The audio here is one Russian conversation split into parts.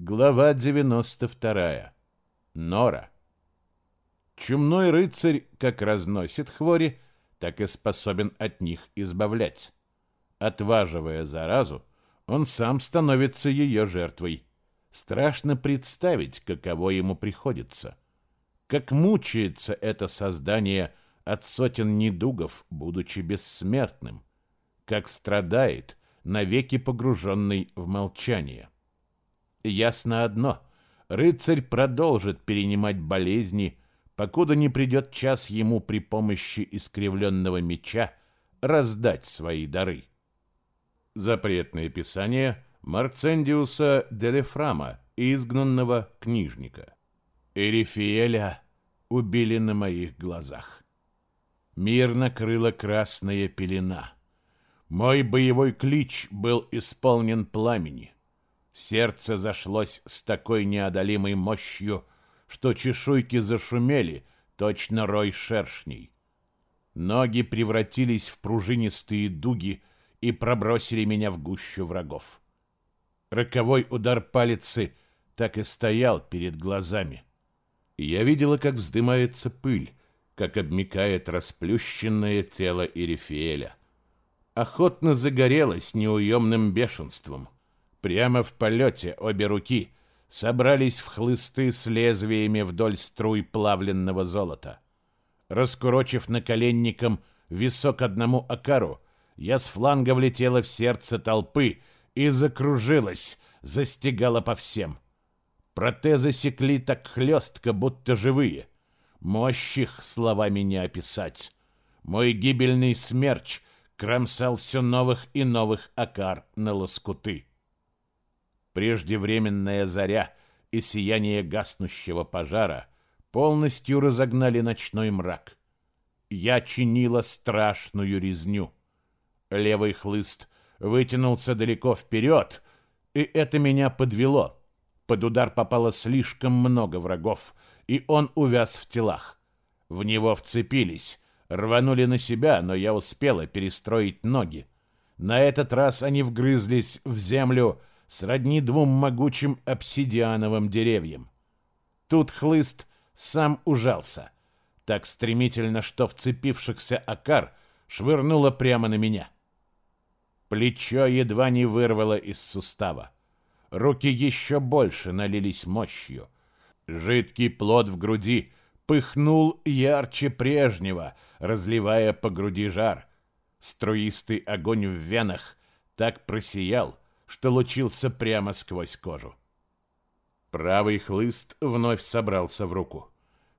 Глава 92. Нора. Чумной рыцарь как разносит хвори, так и способен от них избавлять. Отваживая заразу, он сам становится ее жертвой. Страшно представить, каково ему приходится. Как мучается это создание от сотен недугов, будучи бессмертным. Как страдает, навеки погруженный в молчание. Ясно одно — рыцарь продолжит перенимать болезни, покуда не придет час ему при помощи искривленного меча раздать свои дары. Запретное писание Марцендиуса Делефрама, изгнанного книжника. Эрифиэля убили на моих глазах. Мир накрыла красная пелена. Мой боевой клич был исполнен пламени. Сердце зашлось с такой неодолимой мощью, что чешуйки зашумели, точно рой шершней. Ноги превратились в пружинистые дуги и пробросили меня в гущу врагов. Роковой удар палицы так и стоял перед глазами. Я видела, как вздымается пыль, как обмикает расплющенное тело Ирифиэля. Охотно загорелось неуемным бешенством. Прямо в полете обе руки собрались в хлысты с лезвиями вдоль струй плавленного золота. Раскурочив наколенником висок одному акару, я с фланга влетела в сердце толпы и закружилась, застигала по всем. Протезы секли так хлестко, будто живые. Мощь их словами не описать. Мой гибельный смерч кромсал все новых и новых акар на лоскуты. Преждевременная заря и сияние гаснущего пожара полностью разогнали ночной мрак. Я чинила страшную резню. Левый хлыст вытянулся далеко вперед, и это меня подвело. Под удар попало слишком много врагов, и он увяз в телах. В него вцепились, рванули на себя, но я успела перестроить ноги. На этот раз они вгрызлись в землю, сродни двум могучим обсидиановым деревьям. Тут хлыст сам ужался, так стремительно, что вцепившихся окар швырнуло прямо на меня. Плечо едва не вырвало из сустава. Руки еще больше налились мощью. Жидкий плод в груди пыхнул ярче прежнего, разливая по груди жар. Струистый огонь в венах так просиял, что лучился прямо сквозь кожу. Правый хлыст вновь собрался в руку.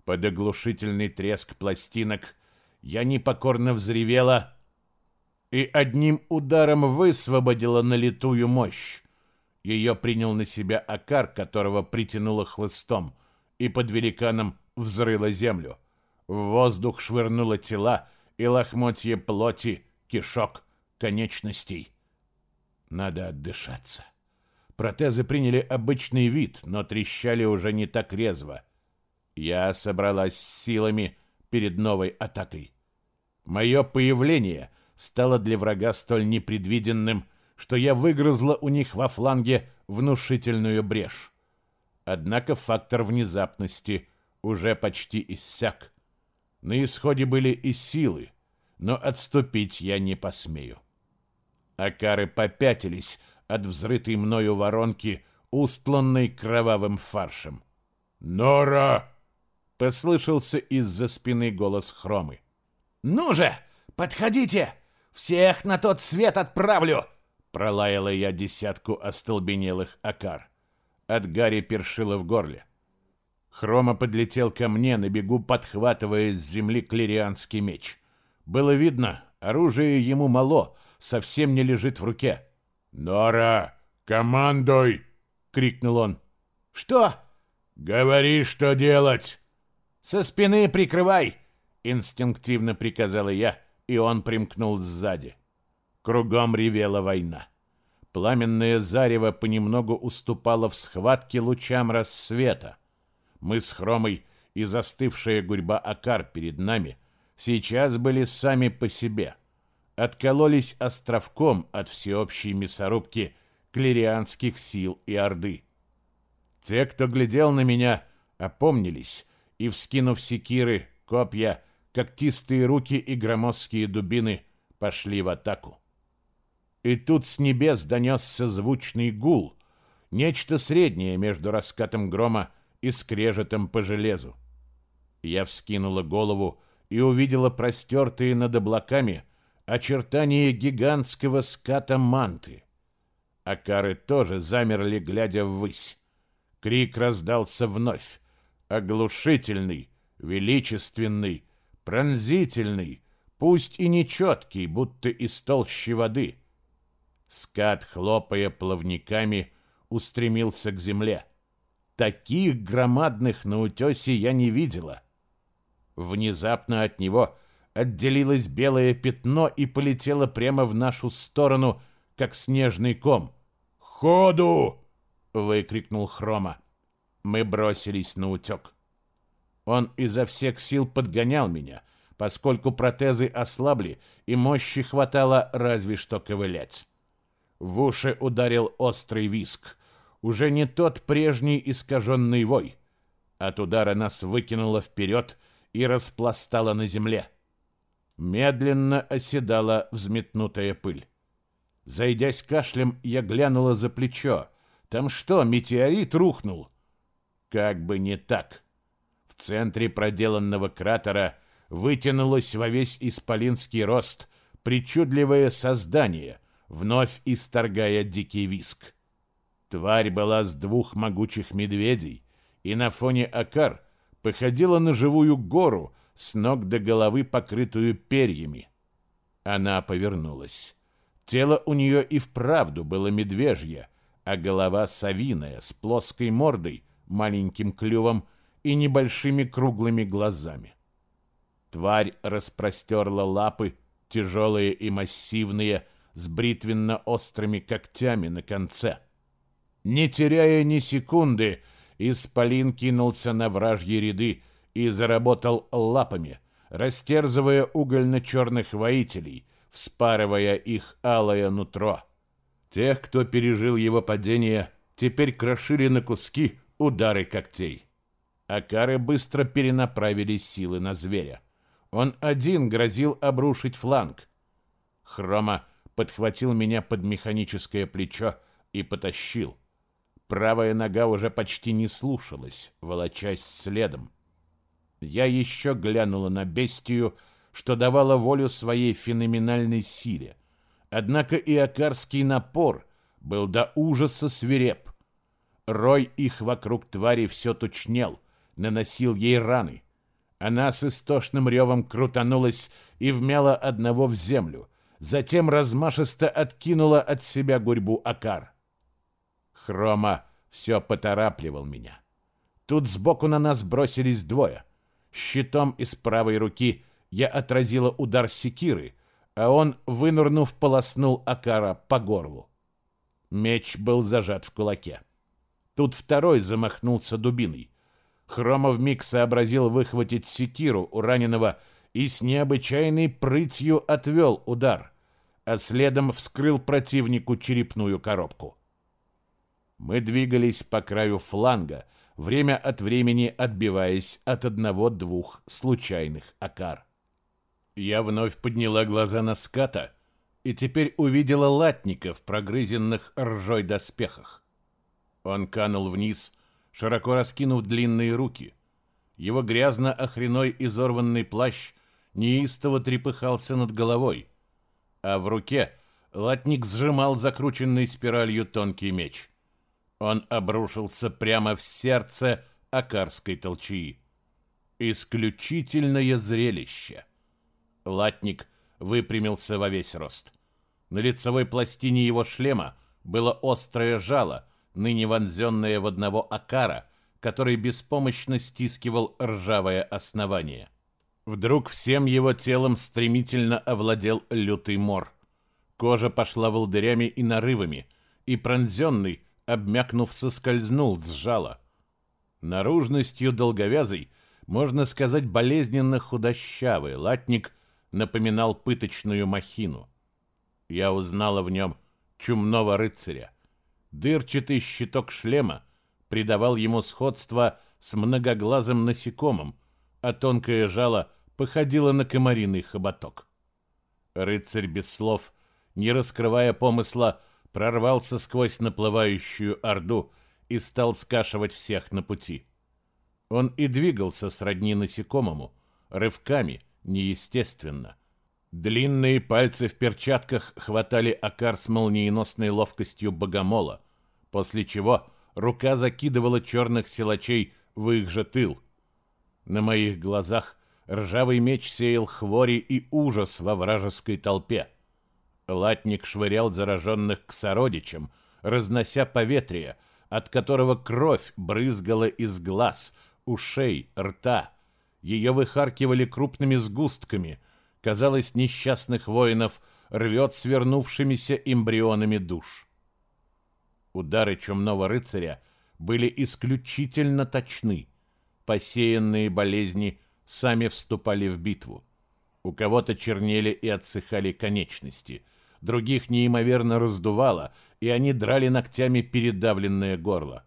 Под оглушительный треск пластинок я непокорно взревела и одним ударом высвободила налитую мощь. Ее принял на себя Акар, которого притянуло хлыстом, и под великаном взрыла землю. В воздух швырнуло тела и лохмотья плоти, кишок, конечностей. Надо отдышаться. Протезы приняли обычный вид, но трещали уже не так резво. Я собралась с силами перед новой атакой. Мое появление стало для врага столь непредвиденным, что я выгрызла у них во фланге внушительную брешь. Однако фактор внезапности уже почти иссяк. На исходе были и силы, но отступить я не посмею. Акары попятились от взрытой мною воронки, устланной кровавым фаршем. «Нора!» — послышался из-за спины голос Хромы. «Ну же, подходите! Всех на тот свет отправлю!» Пролаяла я десятку остолбенелых акар. От Гарри першило в горле. Хрома подлетел ко мне, на бегу подхватывая с земли клерианский меч. Было видно, оружие ему мало, совсем не лежит в руке. «Нора, командуй!» — крикнул он. «Что?» «Говори, что делать!» «Со спины прикрывай!» — инстинктивно приказала я, и он примкнул сзади. Кругом ревела война. Пламенное зарево понемногу уступало в схватке лучам рассвета. Мы с Хромой и застывшая гурьба Акар перед нами сейчас были сами по себе — откололись островком от всеобщей мясорубки клерианских сил и орды. Те, кто глядел на меня, опомнились и, вскинув секиры, копья, когтистые руки и громоздкие дубины, пошли в атаку. И тут с небес донесся звучный гул, нечто среднее между раскатом грома и скрежетом по железу. Я вскинула голову и увидела простертые над облаками очертания гигантского ската манты. Акары тоже замерли, глядя ввысь. Крик раздался вновь. Оглушительный, величественный, пронзительный, пусть и нечеткий, будто из толщи воды. Скат, хлопая плавниками, устремился к земле. Таких громадных на утесе я не видела. Внезапно от него отделилось белое пятно и полетело прямо в нашу сторону, как снежный ком. «Ходу!» — выкрикнул Хрома. Мы бросились на утек. Он изо всех сил подгонял меня, поскольку протезы ослабли, и мощи хватало разве что ковылять. В уши ударил острый виск. Уже не тот прежний искаженный вой. От удара нас выкинуло вперед и распластало на земле. Медленно оседала взметнутая пыль. Зайдясь кашлем, я глянула за плечо. Там что, метеорит рухнул? Как бы не так. В центре проделанного кратера вытянулось во весь исполинский рост причудливое создание, вновь исторгая дикий виск. Тварь была с двух могучих медведей, и на фоне окар походила на живую гору, с ног до головы покрытую перьями. Она повернулась. Тело у нее и вправду было медвежье, а голова совиная, с плоской мордой, маленьким клювом и небольшими круглыми глазами. Тварь распростерла лапы, тяжелые и массивные, с бритвенно-острыми когтями на конце. Не теряя ни секунды, Исполин кинулся на вражьи ряды и заработал лапами, растерзывая угольно-черных воителей, вспарывая их алое нутро. Тех, кто пережил его падение, теперь крошили на куски удары когтей. Акары быстро перенаправили силы на зверя. Он один грозил обрушить фланг. Хрома подхватил меня под механическое плечо и потащил. Правая нога уже почти не слушалась, волочась следом. Я еще глянула на бестию, что давала волю своей феноменальной силе. Однако и акарский напор был до ужаса свиреп. Рой их вокруг твари все тучнел, наносил ей раны. Она с истошным ревом крутанулась и вмяла одного в землю, затем размашисто откинула от себя гурьбу акар. Хрома все поторапливал меня. Тут сбоку на нас бросились двое. Щитом из правой руки я отразила удар секиры, а он, вынурнув, полоснул Акара по горлу. Меч был зажат в кулаке. Тут второй замахнулся дубиной. Хромов миг сообразил выхватить секиру у раненого и с необычайной прытью отвел удар, а следом вскрыл противнику черепную коробку. Мы двигались по краю фланга, время от времени отбиваясь от одного-двух случайных окар. Я вновь подняла глаза на ската и теперь увидела латника в прогрызенных ржой доспехах. Он канул вниз, широко раскинув длинные руки. Его грязно-охреной изорванный плащ неистово трепыхался над головой, а в руке латник сжимал закрученный спиралью тонкий меч — он обрушился прямо в сердце Акарской толчии. Исключительное зрелище. Латник выпрямился во весь рост. На лицевой пластине его шлема было острое жало, ныне вонзенное в одного Акара, который беспомощно стискивал ржавое основание. Вдруг всем его телом стремительно овладел лютый мор. Кожа пошла волдырями и нарывами, и пронзенный, обмякнув, соскользнул с жала. Наружностью долговязый, можно сказать, болезненно худощавый, латник напоминал пыточную махину. Я узнала в нем чумного рыцаря. Дырчатый щиток шлема придавал ему сходство с многоглазым насекомым, а тонкое жало походило на комариный хоботок. Рыцарь без слов, не раскрывая помысла, прорвался сквозь наплывающую орду и стал скашивать всех на пути. Он и двигался сродни насекомому, рывками, неестественно. Длинные пальцы в перчатках хватали окар с молниеносной ловкостью богомола, после чего рука закидывала черных силачей в их же тыл. На моих глазах ржавый меч сеял хвори и ужас во вражеской толпе. Латник швырял зараженных к сородичам, разнося поветрие, от которого кровь брызгала из глаз, ушей, рта. Ее выхаркивали крупными сгустками. Казалось, несчастных воинов рвет свернувшимися эмбрионами душ. Удары чумного рыцаря были исключительно точны. Посеянные болезни сами вступали в битву. У кого-то чернели и отсыхали конечности, других неимоверно раздувало, и они драли ногтями передавленное горло.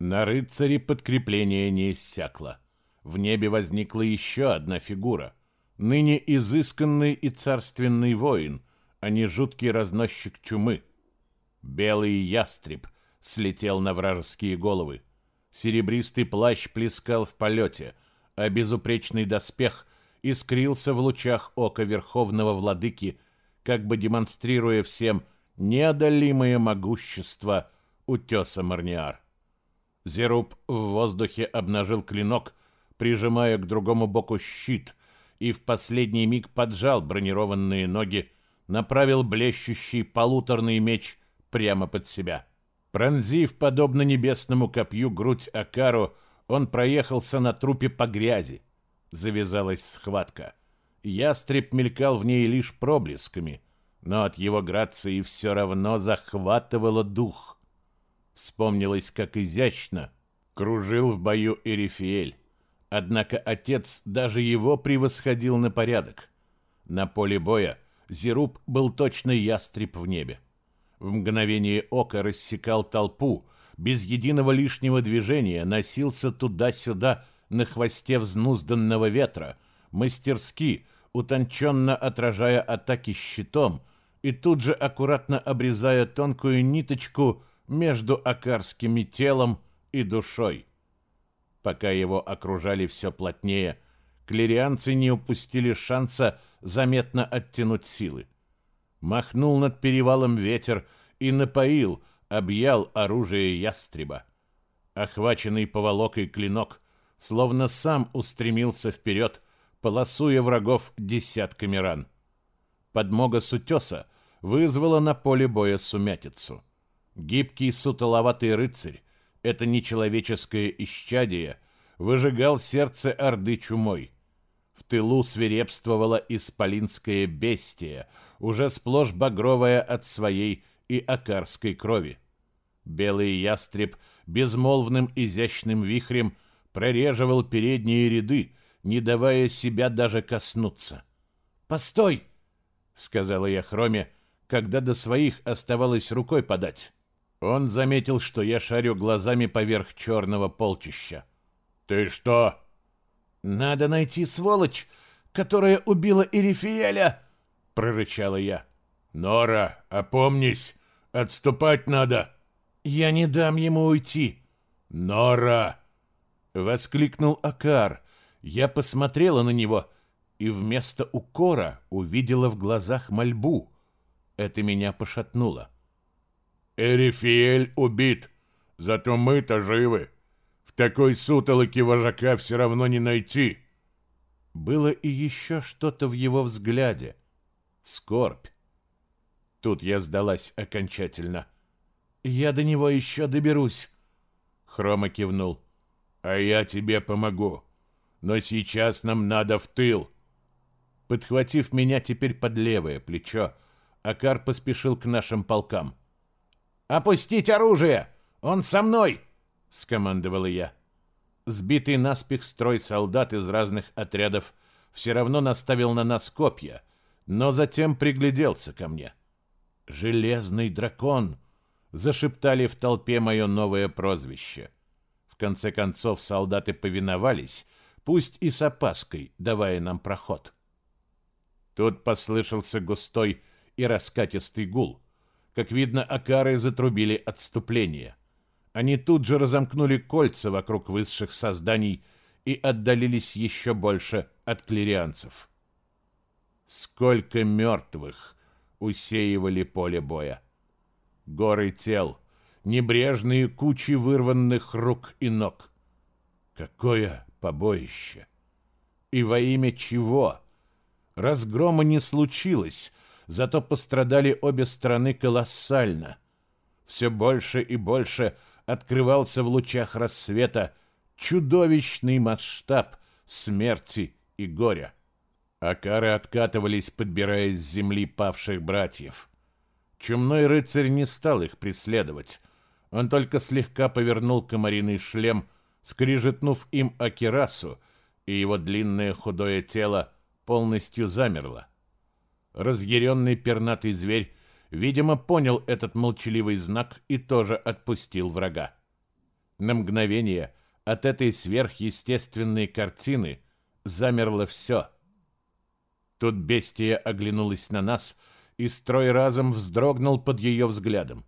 На рыцаре подкрепление не иссякло. В небе возникла еще одна фигура. Ныне изысканный и царственный воин, а не жуткий разносчик чумы. Белый ястреб слетел на вражеские головы. Серебристый плащ плескал в полете, а безупречный доспех искрился в лучах ока верховного владыки, как бы демонстрируя всем неодолимое могущество утеса Марниар. Зеруб в воздухе обнажил клинок, прижимая к другому боку щит, и в последний миг поджал бронированные ноги, направил блещущий полуторный меч прямо под себя. Пронзив, подобно небесному копью, грудь Акару, он проехался на трупе по грязи. Завязалась схватка. Ястреб мелькал в ней лишь проблесками, но от его грации все равно захватывало дух. Вспомнилось, как изящно кружил в бою Эрифиэль. Однако отец даже его превосходил на порядок. На поле боя Зеруб был точно ястреб в небе в мгновение ока рассекал толпу, без единого лишнего движения носился туда-сюда на хвосте взнузданного ветра, мастерски, утонченно отражая атаки щитом и тут же аккуратно обрезая тонкую ниточку между акарским телом и душой. Пока его окружали все плотнее, клерианцы не упустили шанса заметно оттянуть силы махнул над перевалом ветер и напоил, объял оружие ястреба. Охваченный поволокой клинок, словно сам устремился вперед, полосуя врагов десятками ран. Подмога с утеса вызвала на поле боя сумятицу. Гибкий сутуловатый рыцарь, это нечеловеческое исчадие, выжигал сердце орды чумой. В тылу свирепствовала исполинское бестия — уже сплошь багровая от своей и акарской крови. Белый ястреб безмолвным изящным вихрем прореживал передние ряды, не давая себя даже коснуться. «Постой!» — сказала я Хроме, когда до своих оставалось рукой подать. Он заметил, что я шарю глазами поверх черного полчища. «Ты что?» «Надо найти сволочь, которая убила Ирифиэля!» прорычала я. Нора, опомнись, отступать надо. Я не дам ему уйти. Нора, воскликнул Акар. Я посмотрела на него и вместо укора увидела в глазах мольбу. Это меня пошатнуло. Эрифиэль убит, зато мы-то живы. В такой сутолоке вожака все равно не найти. Было и еще что-то в его взгляде — скорбь. Тут я сдалась окончательно. «Я до него еще доберусь», — Хрома кивнул. «А я тебе помогу. Но сейчас нам надо в тыл». Подхватив меня теперь под левое плечо, Акар поспешил к нашим полкам. «Опустить оружие! Он со мной!» — скомандовала я. Сбитый наспех строй солдат из разных отрядов все равно наставил на нас копья — но затем пригляделся ко мне. «Железный дракон!» — зашептали в толпе мое новое прозвище. В конце концов солдаты повиновались, пусть и с опаской, давая нам проход. Тут послышался густой и раскатистый гул. Как видно, акары затрубили отступление. Они тут же разомкнули кольца вокруг высших созданий и отдалились еще больше от клерианцев. Сколько мертвых усеивали поле боя. Горы тел, небрежные кучи вырванных рук и ног. Какое побоище! И во имя чего? Разгрома не случилось, зато пострадали обе стороны колоссально. Все больше и больше открывался в лучах рассвета чудовищный масштаб смерти и горя. Акары откатывались, подбирая с земли павших братьев. Чумной рыцарь не стал их преследовать. Он только слегка повернул комариный шлем, скрижетнув им Акирасу, и его длинное худое тело полностью замерло. Разъяренный пернатый зверь, видимо, понял этот молчаливый знак и тоже отпустил врага. На мгновение от этой сверхъестественной картины замерло все. Тут бестия оглянулась на нас, и строй разом вздрогнул под ее взглядом.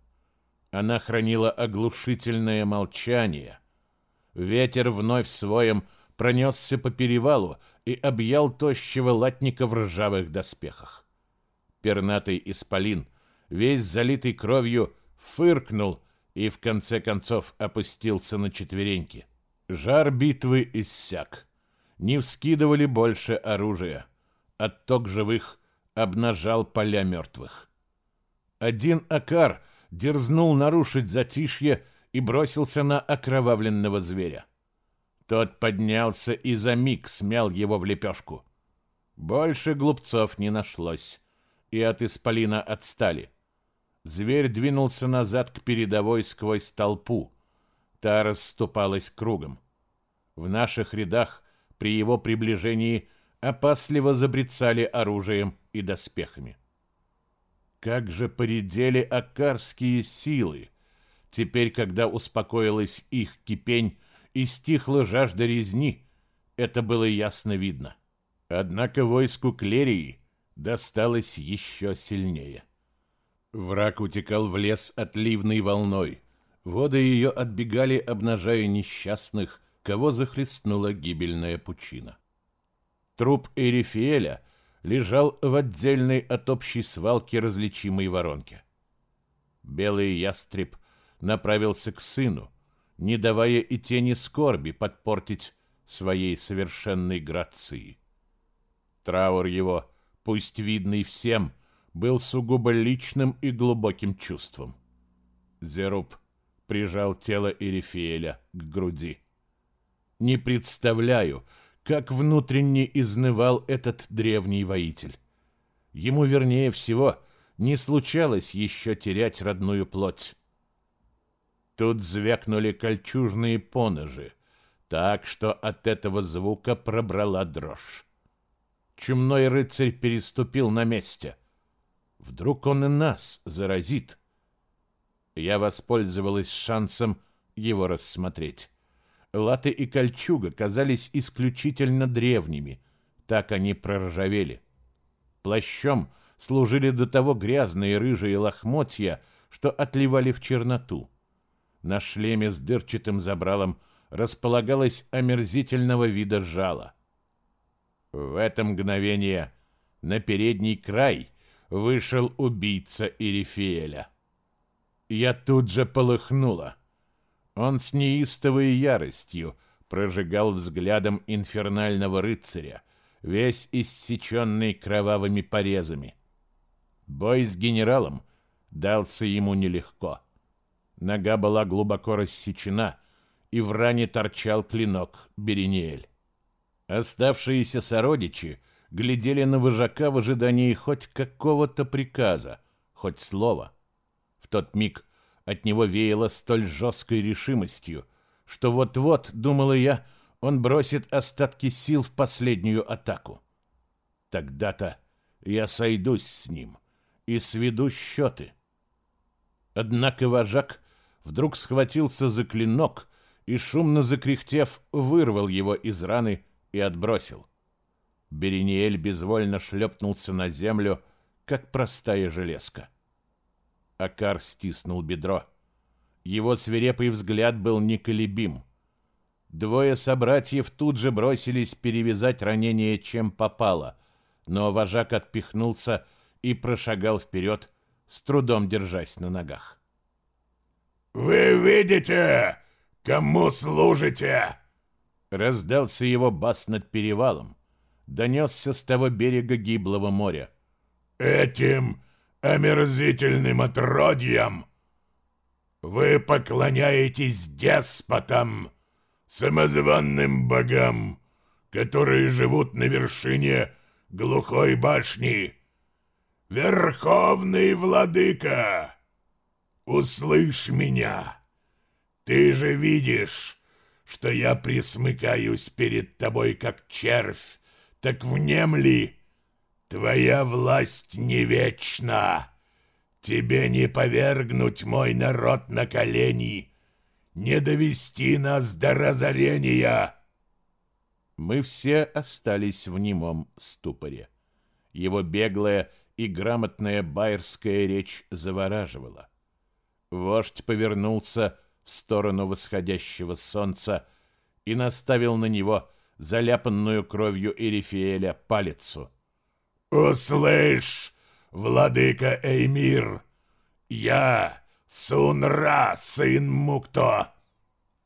Она хранила оглушительное молчание. Ветер вновь своем пронесся по перевалу и объял тощего латника в ржавых доспехах. Пернатый исполин, весь залитый кровью, фыркнул и в конце концов опустился на четвереньки. Жар битвы иссяк. Не вскидывали больше оружия. Отток живых обнажал поля мертвых. Один Акар дерзнул нарушить затишье и бросился на окровавленного зверя. Тот поднялся и за миг смял его в лепешку. Больше глупцов не нашлось, и от исполина отстали. Зверь двинулся назад к передовой сквозь толпу. Та расступалась кругом. В наших рядах при его приближении опасливо забрецали оружием и доспехами. Как же поредели акарские силы! Теперь, когда успокоилась их кипень, и стихла жажда резни, это было ясно видно. Однако войску Клерии досталось еще сильнее. Враг утекал в лес отливной волной. Воды ее отбегали, обнажая несчастных, кого захлестнула гибельная пучина. Труп Эрифиэля лежал в отдельной от общей свалки различимой воронке. Белый ястреб направился к сыну, не давая и тени скорби подпортить своей совершенной грации. Траур его, пусть видный всем, был сугубо личным и глубоким чувством. Зеруб прижал тело Эрифиэля к груди. Не представляю, как внутренне изнывал этот древний воитель. Ему, вернее всего, не случалось еще терять родную плоть. Тут звякнули кольчужные поножи, так что от этого звука пробрала дрожь. Чумной рыцарь переступил на месте. Вдруг он и нас заразит. Я воспользовалась шансом его рассмотреть. Латы и кольчуга казались исключительно древними, так они проржавели. Плащом служили до того грязные рыжие лохмотья, что отливали в черноту. На шлеме с дырчатым забралом располагалось омерзительного вида жало. В это мгновение на передний край вышел убийца Ирифиэля. Я тут же полыхнула. Он с неистовой яростью прожигал взглядом инфернального рыцаря, весь иссеченный кровавыми порезами. Бой с генералом дался ему нелегко. Нога была глубоко рассечена, и в ране торчал клинок Берениэль. Оставшиеся сородичи глядели на вожака в ожидании хоть какого-то приказа, хоть слова. В тот миг от него веяло столь жесткой решимостью, что вот-вот, думала я, он бросит остатки сил в последнюю атаку. Тогда-то я сойдусь с ним и сведу счеты. Однако вожак вдруг схватился за клинок и, шумно закряхтев, вырвал его из раны и отбросил. Берениэль безвольно шлепнулся на землю, как простая железка. Акар стиснул бедро. Его свирепый взгляд был неколебим. Двое собратьев тут же бросились перевязать ранение, чем попало, но вожак отпихнулся и прошагал вперед, с трудом держась на ногах. «Вы видите, кому служите?» Раздался его бас над перевалом, донесся с того берега гиблого моря. «Этим омерзительным отродьям вы поклоняетесь деспотам, самозванным богам, которые живут на вершине глухой башни. Верховный владыка, услышь меня. Ты же видишь, что я присмыкаюсь перед тобой, как червь, так внемли. Твоя власть не вечна. Тебе не повергнуть мой народ на колени, не довести нас до разорения!» Мы все остались в немом ступоре. Его беглая и грамотная байерская речь завораживала. Вождь повернулся в сторону восходящего солнца и наставил на него заляпанную кровью Эрифиэля палицу. «Услышь, владыка Эймир, я Сунра, сын Мукто.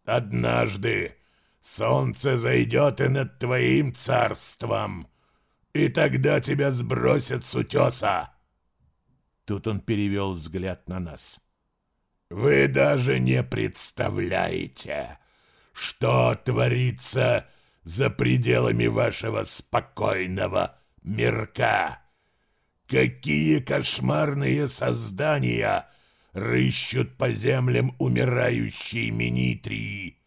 Однажды солнце зайдет и над твоим царством, и тогда тебя сбросят с утеса. Тут он перевел взгляд на нас. Вы даже не представляете, что творится за пределами вашего спокойного мирка. Какие кошмарные создания рыщут по землям умирающей Минитрии.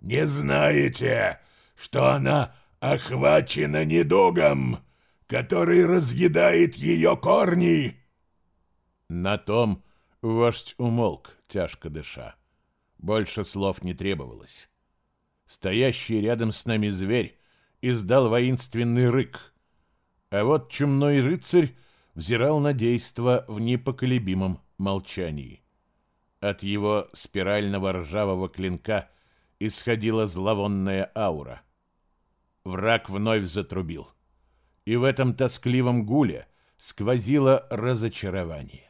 Не знаете, что она охвачена недугом, который разъедает ее корни?» На том вождь умолк, тяжко дыша. Больше слов не требовалось. Стоящий рядом с нами зверь издал воинственный рык, а вот чумной рыцарь взирал на действо в непоколебимом молчании. От его спирального ржавого клинка исходила зловонная аура. Враг вновь затрубил. И в этом тоскливом гуле сквозило разочарование.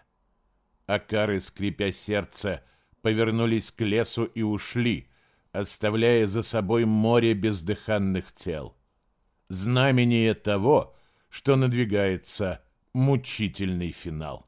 Акары, скрипя сердце, повернулись к лесу и ушли, оставляя за собой море бездыханных тел. Знамение того, что надвигается мучительный финал.